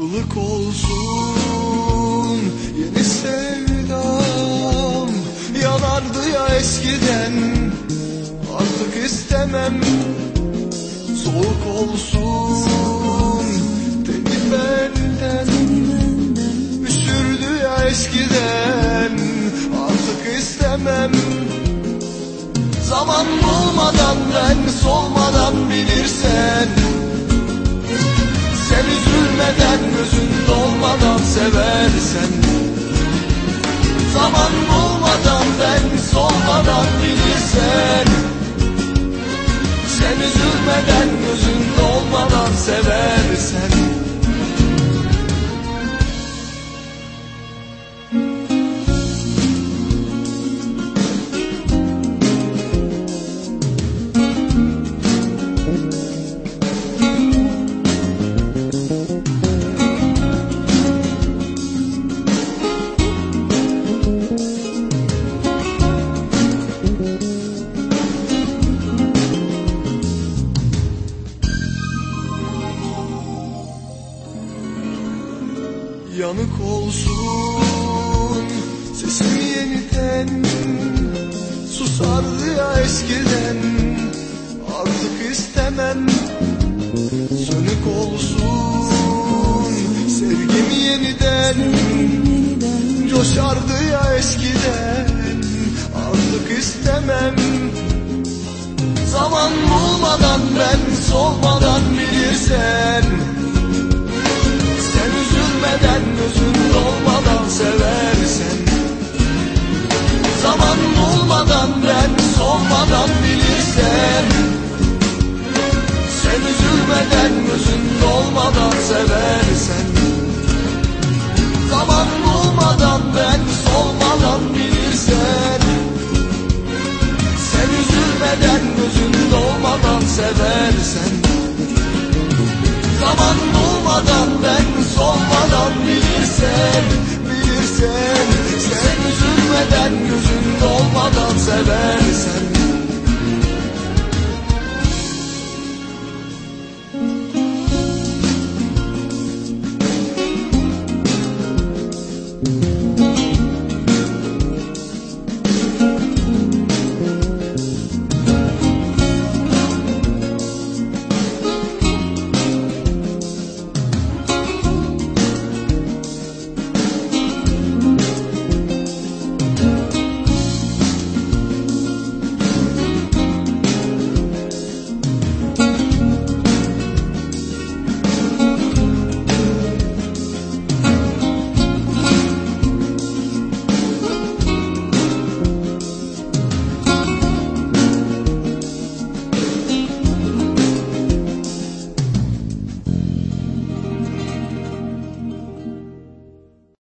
ılık olsun yeni sevdam. Yanardı ya eskiden artık istemem. Soğuk olsun teni benden üşürdü ya eskiden artık istemem. Zaman bulmadan ben solmadan bilirsen dolmadan seversen. Zaman bulmadan ben solmadan bilirsen Yanık olsun. Sesim yeniden Susardı ya eskiden. Artık istemem Sönük olsun. Sevgim yeniden Coşardı ya eskiden. Artık istemem. Zaman bulmadan ben solmadan bilirsen seversen. Zaman bulmadan ben solmadan bilirsen Bilirsen. Sen üzülmeden gözün dolmadan sever